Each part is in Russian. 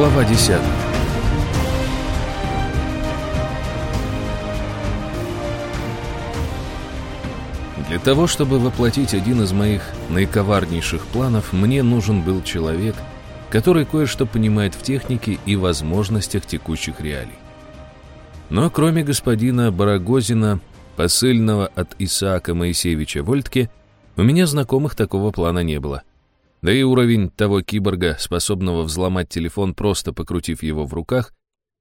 Глава 10 Для того, чтобы воплотить один из моих наиковарнейших планов, мне нужен был человек, который кое-что понимает в технике и возможностях текущих реалий. Но кроме господина Барагозина, посыльного от Исаака Моисеевича Вольтке, у меня знакомых такого плана не было. Да и уровень того киборга, способного взломать телефон, просто покрутив его в руках,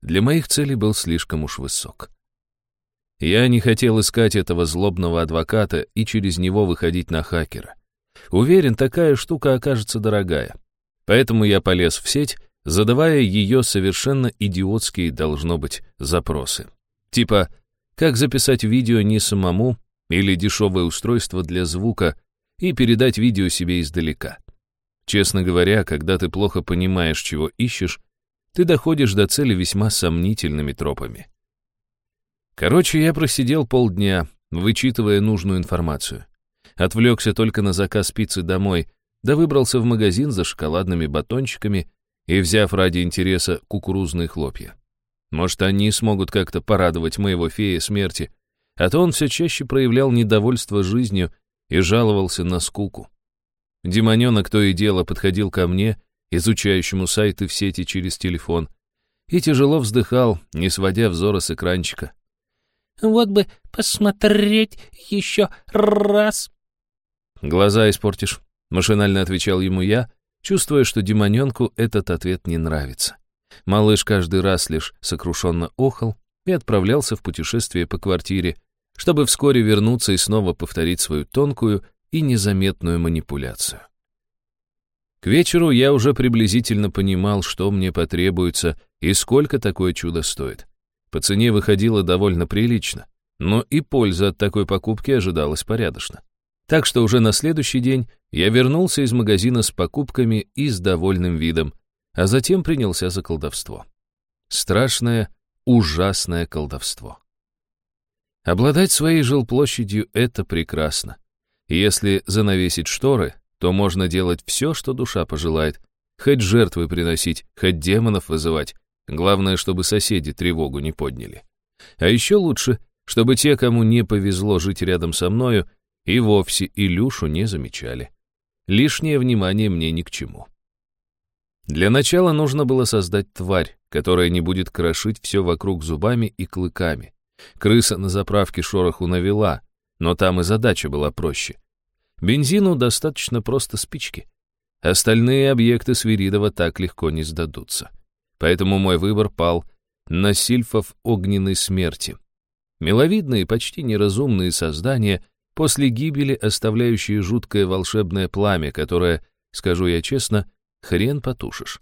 для моих целей был слишком уж высок. Я не хотел искать этого злобного адвоката и через него выходить на хакера. Уверен, такая штука окажется дорогая. Поэтому я полез в сеть, задавая ее совершенно идиотские, должно быть, запросы. Типа, как записать видео не самому или дешевое устройство для звука и передать видео себе издалека. Честно говоря, когда ты плохо понимаешь, чего ищешь, ты доходишь до цели весьма сомнительными тропами. Короче, я просидел полдня, вычитывая нужную информацию. Отвлекся только на заказ пиццы домой, да выбрался в магазин за шоколадными батончиками и, взяв ради интереса кукурузные хлопья. Может, они смогут как-то порадовать моего фея смерти, а то он все чаще проявлял недовольство жизнью и жаловался на скуку. Демоненок то и дело подходил ко мне, изучающему сайты в сети через телефон, и тяжело вздыхал, не сводя взора с экранчика. «Вот бы посмотреть еще раз!» «Глаза испортишь», — машинально отвечал ему я, чувствуя, что демоненку этот ответ не нравится. Малыш каждый раз лишь сокрушенно охал и отправлялся в путешествие по квартире, чтобы вскоре вернуться и снова повторить свою тонкую и незаметную манипуляцию. К вечеру я уже приблизительно понимал, что мне потребуется и сколько такое чудо стоит. По цене выходило довольно прилично, но и польза от такой покупки ожидалась порядочно. Так что уже на следующий день я вернулся из магазина с покупками и с довольным видом, а затем принялся за колдовство. Страшное, ужасное колдовство. Обладать своей жилплощадью — это прекрасно. Если занавесить шторы, то можно делать все, что душа пожелает, хоть жертвы приносить, хоть демонов вызывать. Главное, чтобы соседи тревогу не подняли. А еще лучше, чтобы те, кому не повезло жить рядом со мною, и вовсе Илюшу не замечали. Лишнее внимание мне ни к чему. Для начала нужно было создать тварь, которая не будет крошить все вокруг зубами и клыками. Крыса на заправке шороху навела, но там и задача была проще. Бензину достаточно просто спички. Остальные объекты Свиридова так легко не сдадутся. Поэтому мой выбор пал на сильфов огненной смерти. Миловидные, почти неразумные создания, после гибели оставляющие жуткое волшебное пламя, которое, скажу я честно, хрен потушишь.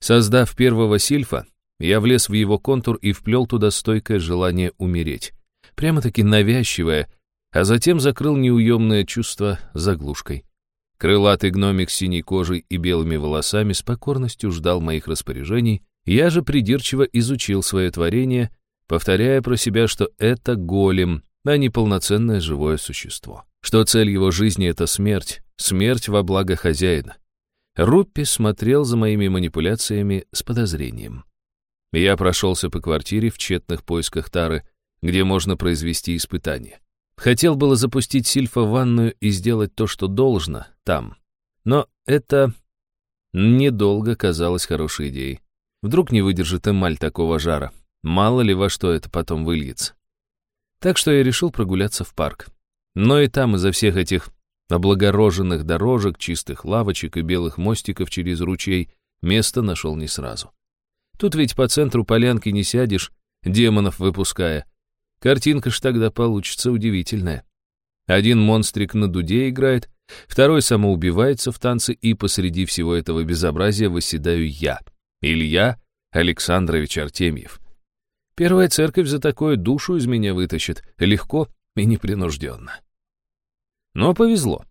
Создав первого сильфа, я влез в его контур и вплел туда стойкое желание умереть прямо-таки навязчивое, а затем закрыл неуемное чувство заглушкой. Крылатый гномик с синей кожей и белыми волосами с покорностью ждал моих распоряжений, я же придирчиво изучил свое творение, повторяя про себя, что это голем, а не полноценное живое существо. Что цель его жизни — это смерть, смерть во благо хозяина. Руппи смотрел за моими манипуляциями с подозрением. Я прошелся по квартире в тщетных поисках Тары, где можно произвести испытание. Хотел было запустить Сильфа в ванную и сделать то, что должно, там. Но это недолго казалось хорошей идеей. Вдруг не выдержит эмаль такого жара. Мало ли во что это потом выльется. Так что я решил прогуляться в парк. Но и там из-за всех этих облагороженных дорожек, чистых лавочек и белых мостиков через ручей место нашел не сразу. Тут ведь по центру полянки не сядешь, демонов выпуская, Картинка ж тогда получится удивительная. Один монстрик на дуде играет, второй самоубивается в танце, и посреди всего этого безобразия восседаю я, Илья Александрович Артемьев. Первая церковь за такое душу из меня вытащит, легко и непринужденно. Но повезло.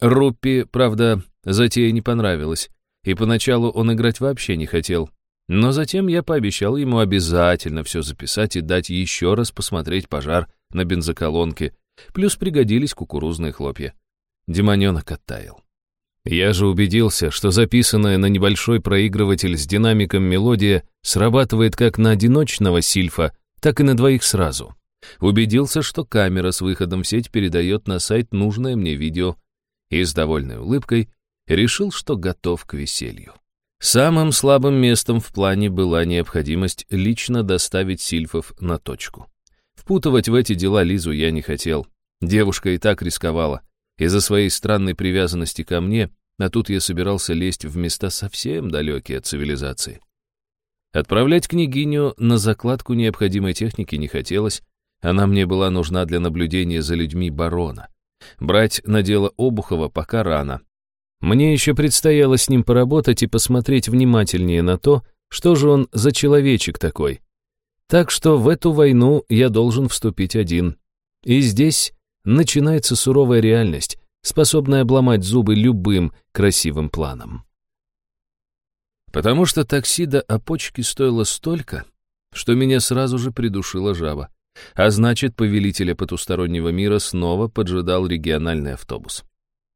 Руппи, правда, затея не понравилась, и поначалу он играть вообще не хотел, но затем я пообещал ему обязательно все записать и дать еще раз посмотреть пожар на бензоколонке, плюс пригодились кукурузные хлопья. Демоненок оттаял. Я же убедился, что записанная на небольшой проигрыватель с динамиком мелодия срабатывает как на одиночного сильфа, так и на двоих сразу. Убедился, что камера с выходом в сеть передает на сайт нужное мне видео и с довольной улыбкой решил, что готов к веселью. Самым слабым местом в плане была необходимость лично доставить сильфов на точку. Впутывать в эти дела Лизу я не хотел. Девушка и так рисковала. Из-за своей странной привязанности ко мне, а тут я собирался лезть в места совсем далекие от цивилизации. Отправлять княгиню на закладку необходимой техники не хотелось, она мне была нужна для наблюдения за людьми барона. Брать на дело Обухова пока рано. Мне еще предстояло с ним поработать и посмотреть внимательнее на то, что же он за человечек такой. Так что в эту войну я должен вступить один. И здесь начинается суровая реальность, способная обломать зубы любым красивым планам. Потому что такси до опочки стоило столько, что меня сразу же придушила жаба. А значит, повелителя потустороннего мира снова поджидал региональный автобус.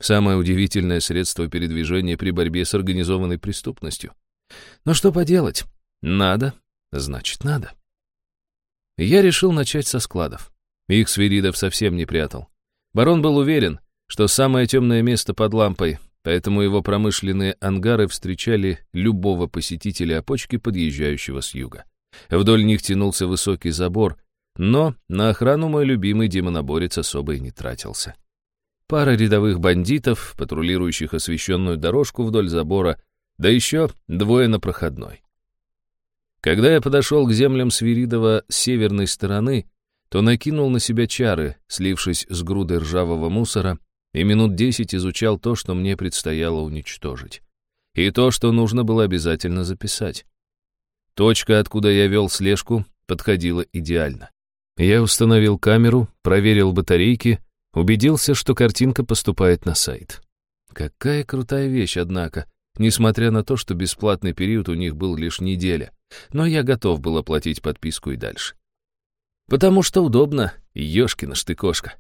Самое удивительное средство передвижения при борьбе с организованной преступностью. Но что поделать? Надо, значит надо. Я решил начать со складов. Их Свиридов совсем не прятал. Барон был уверен, что самое темное место под лампой, поэтому его промышленные ангары встречали любого посетителя опочки, подъезжающего с юга. Вдоль них тянулся высокий забор, но на охрану мой любимый демоноборец особо и не тратился. Пара рядовых бандитов, патрулирующих освещенную дорожку вдоль забора, да еще двое на проходной. Когда я подошел к землям Свиридова с северной стороны, то накинул на себя чары, слившись с грудой ржавого мусора, и минут десять изучал то, что мне предстояло уничтожить. И то, что нужно было обязательно записать. Точка, откуда я вел слежку, подходила идеально. Я установил камеру, проверил батарейки, убедился, что картинка поступает на сайт. Какая крутая вещь, однако, несмотря на то, что бесплатный период у них был лишь неделя. Но я готов был оплатить подписку и дальше. Потому что удобно, ёшкина ж ты кошка.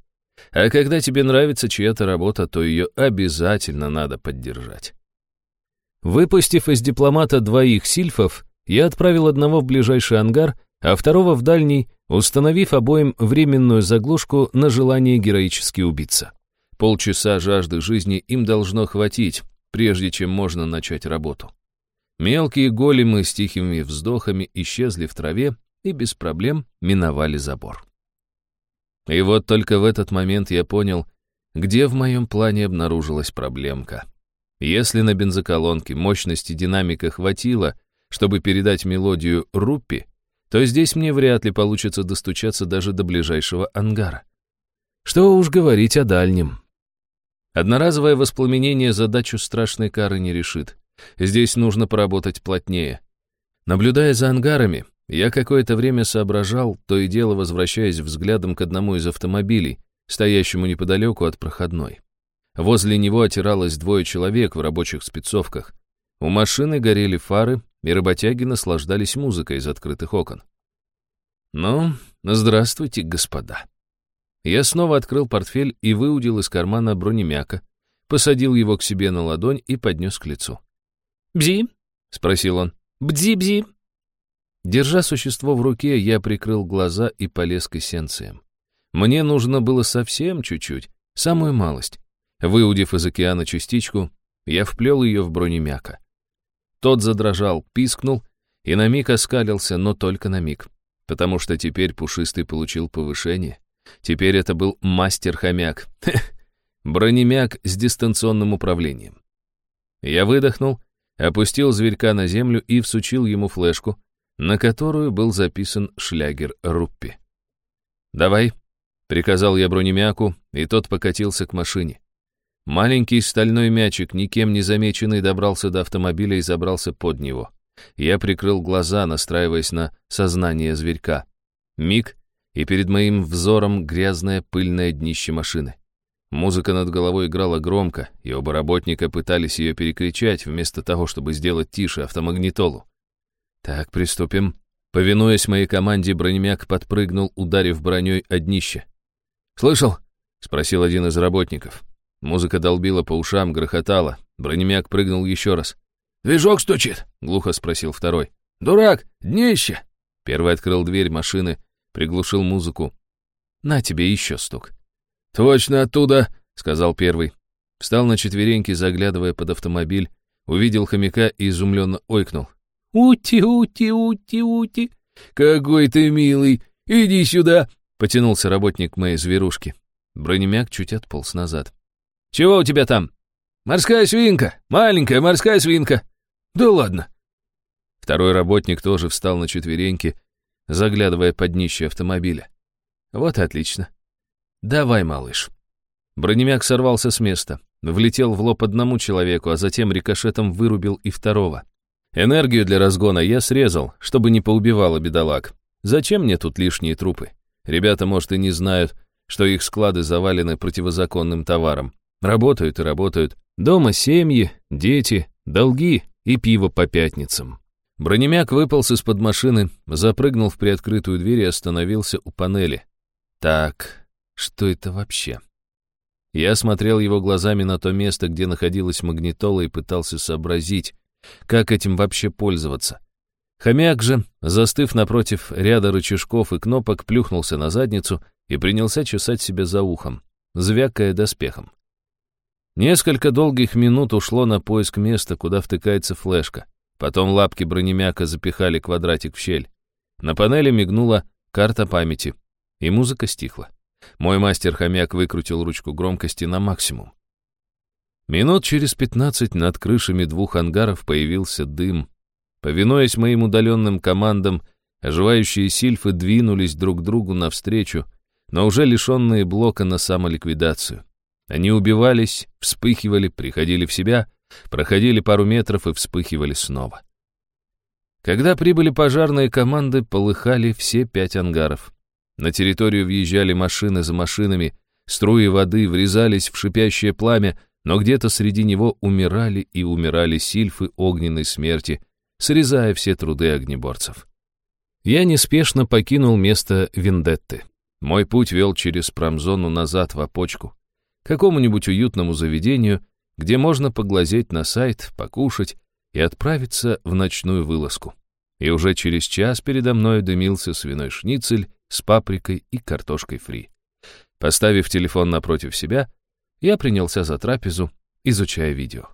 А когда тебе нравится чья-то работа, то ее обязательно надо поддержать. Выпустив из дипломата двоих сильфов, я отправил одного в ближайший ангар, а второго в дальний, установив обоим временную заглушку на желание героически убиться. Полчаса жажды жизни им должно хватить, прежде чем можно начать работу. Мелкие големы с тихими вздохами исчезли в траве и без проблем миновали забор. И вот только в этот момент я понял, где в моем плане обнаружилась проблемка. Если на бензоколонке мощности динамика хватило, чтобы передать мелодию Руппи, то здесь мне вряд ли получится достучаться даже до ближайшего ангара. Что уж говорить о дальнем. Одноразовое воспламенение задачу страшной кары не решит. Здесь нужно поработать плотнее. Наблюдая за ангарами, я какое-то время соображал, то и дело возвращаясь взглядом к одному из автомобилей, стоящему неподалеку от проходной. Возле него отиралось двое человек в рабочих спецовках. У машины горели фары, и работяги наслаждались музыкой из открытых окон. «Ну, здравствуйте, господа». Я снова открыл портфель и выудил из кармана бронемяка, посадил его к себе на ладонь и поднес к лицу. «Бзи?» — спросил он. «Бдзи-бзи?» Держа существо в руке, я прикрыл глаза и полез к эссенциям. Мне нужно было совсем чуть-чуть, самую малость. Выудив из океана частичку, я вплел ее в бронемяка. Тот задрожал, пискнул и на миг оскалился, но только на миг, потому что теперь Пушистый получил повышение. Теперь это был мастер-хомяк. Бронемяк с дистанционным управлением. Я выдохнул, опустил зверька на землю и всучил ему флешку, на которую был записан шлягер Руппи. «Давай», — приказал я бронемяку, и тот покатился к машине. Маленький стальной мячик, никем не замеченный, добрался до автомобиля и забрался под него. Я прикрыл глаза, настраиваясь на сознание зверька. Миг, и перед моим взором грязное пыльное днище машины. Музыка над головой играла громко, и оба работника пытались ее перекричать, вместо того, чтобы сделать тише автомагнитолу. «Так, приступим». Повинуясь моей команде, бронемяк подпрыгнул, ударив броней о днище. «Слышал?» — спросил один из работников. Музыка долбила по ушам, грохотала. Бронемяк прыгнул еще раз. «Движок стучит?» — глухо спросил второй. «Дурак, днище!» Первый открыл дверь машины, приглушил музыку. «На тебе еще стук». «Точно оттуда!» — сказал первый. Встал на четвереньки, заглядывая под автомобиль, увидел хомяка и изумленно ойкнул. «Ути, ути, ути, ути!» «Какой ты милый! Иди сюда!» — потянулся работник моей зверушки. Бронемяк чуть отполз назад. «Чего у тебя там?» «Морская свинка! Маленькая морская свинка!» «Да ладно!» Второй работник тоже встал на четвереньки, заглядывая под днище автомобиля. «Вот отлично. Давай, малыш». Бронемяк сорвался с места, влетел в лоб одному человеку, а затем рикошетом вырубил и второго. Энергию для разгона я срезал, чтобы не поубивало бедолаг. Зачем мне тут лишние трупы? Ребята, может, и не знают, что их склады завалены противозаконным товаром. Работают и работают. Дома семьи, дети, долги и пиво по пятницам. Бронемяк выполз из-под машины, запрыгнул в приоткрытую дверь и остановился у панели. Так, что это вообще? Я смотрел его глазами на то место, где находилась магнитола, и пытался сообразить, как этим вообще пользоваться. Хомяк же, застыв напротив ряда рычажков и кнопок, плюхнулся на задницу и принялся чесать себя за ухом, звякая доспехом. Несколько долгих минут ушло на поиск места, куда втыкается флешка. Потом лапки бронемяка запихали квадратик в щель. На панели мигнула карта памяти, и музыка стихла. Мой мастер-хомяк выкрутил ручку громкости на максимум. Минут через пятнадцать над крышами двух ангаров появился дым. Повинуясь моим удаленным командам, оживающие сильфы двинулись друг другу навстречу, но уже лишенные блока на самоликвидацию. Они убивались, вспыхивали, приходили в себя, проходили пару метров и вспыхивали снова. Когда прибыли пожарные команды, полыхали все пять ангаров. На территорию въезжали машины за машинами, струи воды врезались в шипящее пламя, но где-то среди него умирали и умирали сильфы огненной смерти, срезая все труды огнеборцев. Я неспешно покинул место Вендетты. Мой путь вел через промзону назад в опочку, какому-нибудь уютному заведению, где можно поглазеть на сайт, покушать и отправиться в ночную вылазку. И уже через час передо мной дымился свиной шницель с паприкой и картошкой фри. Поставив телефон напротив себя, я принялся за трапезу, изучая видео.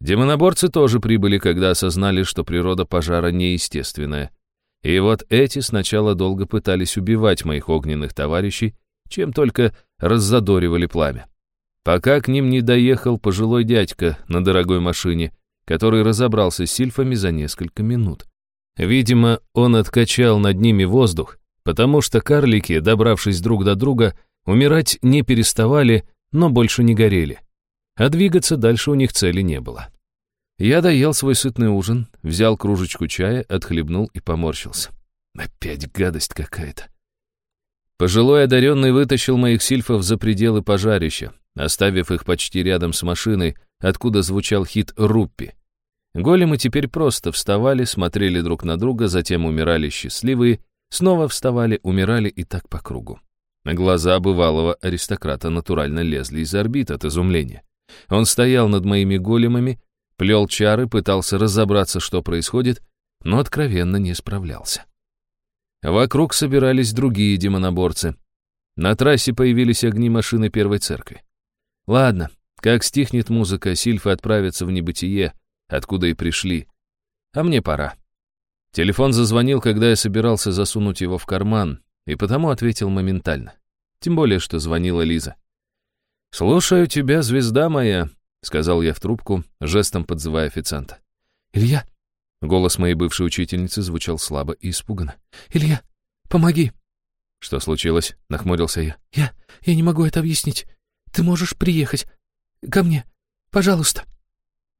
Демоноборцы тоже прибыли, когда осознали, что природа пожара неестественная. И вот эти сначала долго пытались убивать моих огненных товарищей, чем только раззадоривали пламя. Пока к ним не доехал пожилой дядька на дорогой машине, который разобрался с сильфами за несколько минут. Видимо, он откачал над ними воздух, потому что карлики, добравшись друг до друга, умирать не переставали, но больше не горели. А двигаться дальше у них цели не было. Я доел свой сытный ужин, взял кружечку чая, отхлебнул и поморщился. Опять гадость какая-то. Пожилой одаренный вытащил моих сильфов за пределы пожарища, оставив их почти рядом с машиной, откуда звучал хит «Руппи». Големы теперь просто вставали, смотрели друг на друга, затем умирали счастливые, снова вставали, умирали и так по кругу. Глаза бывалого аристократа натурально лезли из орбит от изумления. Он стоял над моими големами, плел чары, пытался разобраться, что происходит, но откровенно не справлялся. Вокруг собирались другие демоноборцы. На трассе появились огни машины первой церкви. Ладно, как стихнет музыка, сильфы отправятся в небытие, откуда и пришли. А мне пора. Телефон зазвонил, когда я собирался засунуть его в карман, и потому ответил моментально. Тем более, что звонила Лиза. «Слушаю тебя, звезда моя», — сказал я в трубку, жестом подзывая официанта. «Илья?» — голос моей бывшей учительницы звучал слабо и испуганно. «Илья, помоги!» «Что случилось?» — нахмурился я. «Я... я не могу это объяснить. Ты можешь приехать ко мне, пожалуйста».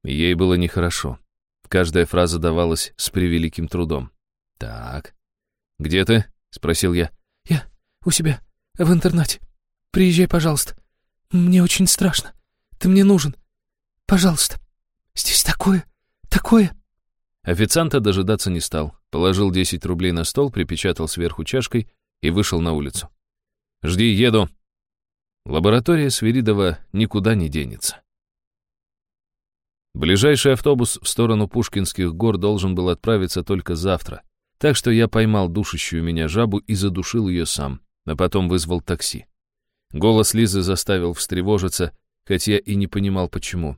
Ей было нехорошо. Каждая фраза давалась с превеликим трудом. «Так. Где ты?» — спросил я. «Я у себя, в интернате. Приезжай, пожалуйста. Мне очень страшно. Ты мне нужен. Пожалуйста. Здесь такое, такое...» Официанта дожидаться не стал. Положил 10 рублей на стол, припечатал сверху чашкой и вышел на улицу. «Жди, еду». Лаборатория Свиридова никуда не денется. Ближайший автобус в сторону Пушкинских гор должен был отправиться только завтра, так что я поймал душащую меня жабу и задушил ее сам, а потом вызвал такси. Голос Лизы заставил встревожиться, хотя я и не понимал, почему.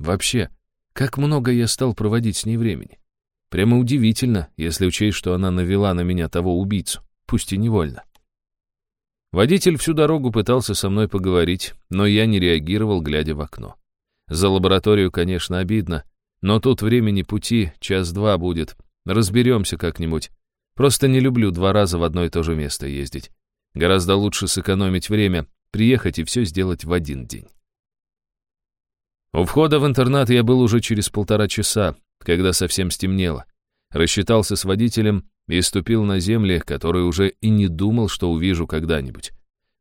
Вообще, как много я стал проводить с ней времени. Прямо удивительно, если учесть, что она навела на меня того убийцу, пусть и невольно. Водитель всю дорогу пытался со мной поговорить, но я не реагировал, глядя в окно. За лабораторию, конечно, обидно, но тут времени пути час-два будет. Разберемся как-нибудь. Просто не люблю два раза в одно и то же место ездить. Гораздо лучше сэкономить время, приехать и все сделать в один день. У входа в интернат я был уже через полтора часа, когда совсем стемнело. Рассчитался с водителем и ступил на земли, которые уже и не думал, что увижу когда-нибудь.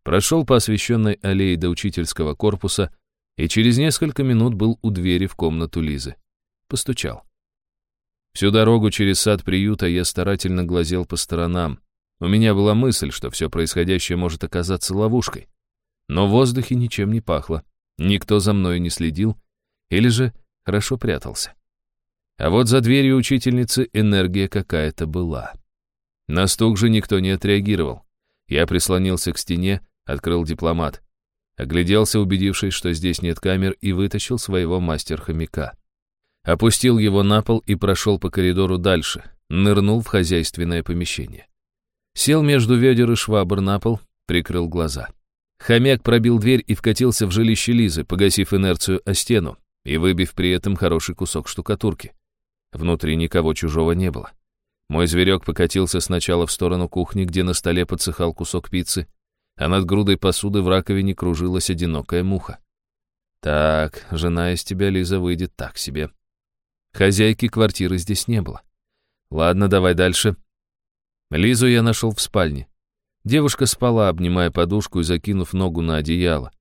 Прошел по освещенной аллее до учительского корпуса, и через несколько минут был у двери в комнату Лизы. Постучал. Всю дорогу через сад приюта я старательно глазел по сторонам. У меня была мысль, что все происходящее может оказаться ловушкой. Но в воздухе ничем не пахло, никто за мною не следил или же хорошо прятался. А вот за дверью учительницы энергия какая-то была. На стук же никто не отреагировал. Я прислонился к стене, открыл дипломат. Огляделся, убедившись, что здесь нет камер, и вытащил своего мастер-хомяка. Опустил его на пол и прошел по коридору дальше, нырнул в хозяйственное помещение. Сел между ведер и швабр на пол, прикрыл глаза. Хомяк пробил дверь и вкатился в жилище Лизы, погасив инерцию о стену и выбив при этом хороший кусок штукатурки. Внутри никого чужого не было. Мой зверек покатился сначала в сторону кухни, где на столе подсыхал кусок пиццы, а над грудой посуды в раковине кружилась одинокая муха. Так, жена из тебя, Лиза, выйдет так себе. Хозяйки квартиры здесь не было. Ладно, давай дальше. Лизу я нашел в спальне. Девушка спала, обнимая подушку и закинув ногу на одеяло.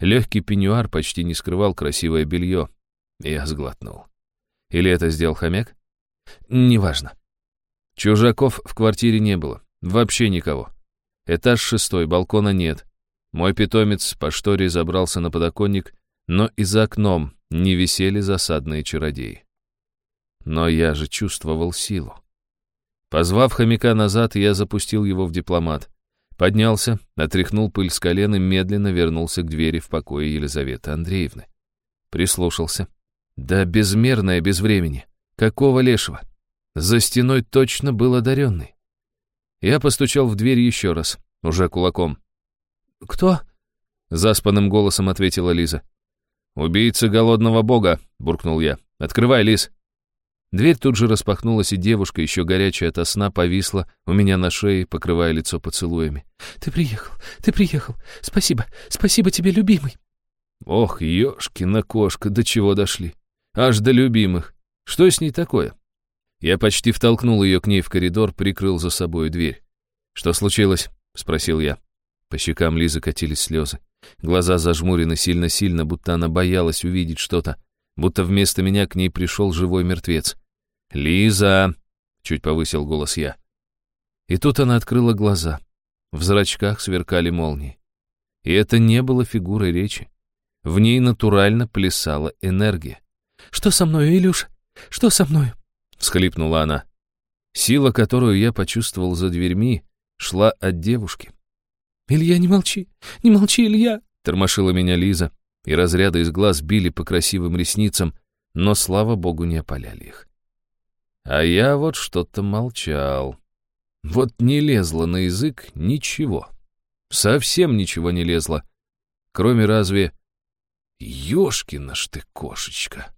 Легкий пеньюар почти не скрывал красивое белье. Я сглотнул. Или это сделал хомяк? Неважно. Чужаков в квартире не было. Вообще никого. Этаж шестой, балкона нет. Мой питомец по шторе забрался на подоконник, но и за окном не висели засадные чародеи. Но я же чувствовал силу. Позвав хомяка назад, я запустил его в дипломат. Поднялся, отряхнул пыль с колен и медленно вернулся к двери в покое Елизаветы Андреевны. Прислушался. Да безмерное без времени. Какого лешего? За стеной точно был одаренный. Я постучал в дверь еще раз, уже кулаком. «Кто?» — заспанным голосом ответила Лиза. «Убийца голодного бога», — буркнул я. «Открывай, Лиз». Дверь тут же распахнулась, и девушка, еще горячая ото сна, повисла у меня на шее, покрывая лицо поцелуями. «Ты приехал, ты приехал. Спасибо, спасибо тебе, любимый». Ох, ёшкина кошка, до чего дошли. Аж до любимых. Что с ней такое? Я почти втолкнул ее к ней в коридор, прикрыл за собой дверь. «Что случилось?» — спросил я. По щекам Лизы катились слезы. Глаза зажмурены сильно-сильно, будто она боялась увидеть что-то, будто вместо меня к ней пришел живой мертвец. «Лиза!» — чуть повысил голос я. И тут она открыла глаза. В зрачках сверкали молнии. И это не было фигурой речи. В ней натурально плясала энергия. «Что со мной, Илюш? Что со мной?» — всхлипнула она. Сила, которую я почувствовал за дверьми, шла от девушки. «Илья, не молчи! Не молчи, Илья!» — тормошила меня Лиза, и разряды из глаз били по красивым ресницам, но, слава богу, не опаляли их. А я вот что-то молчал. Вот не лезло на язык ничего. Совсем ничего не лезло. Кроме разве... Ёшкина ж ты, кошечка!